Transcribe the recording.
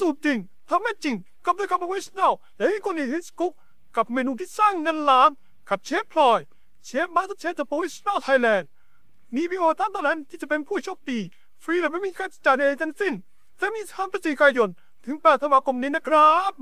สูจน์จริงทำให้จริง กับด้วยคำว่วิชแนลและให้คนในฮิสกุ๊กกับเมนูที่สร้างเงินล้านกับเชฟพลอย เชฟมาสเตอร์เชฟจากโปรวิชแนลไทยแลนด์มีพี่โอตั้นแต่นั้นที่จะเป็นผู้โชคดี ฟรีและไม่มีค่าใช้จ่ายใดทั้งสิ้น จะมี3พฤศจิกายนถึง8ธันวาคมนี้นะครับ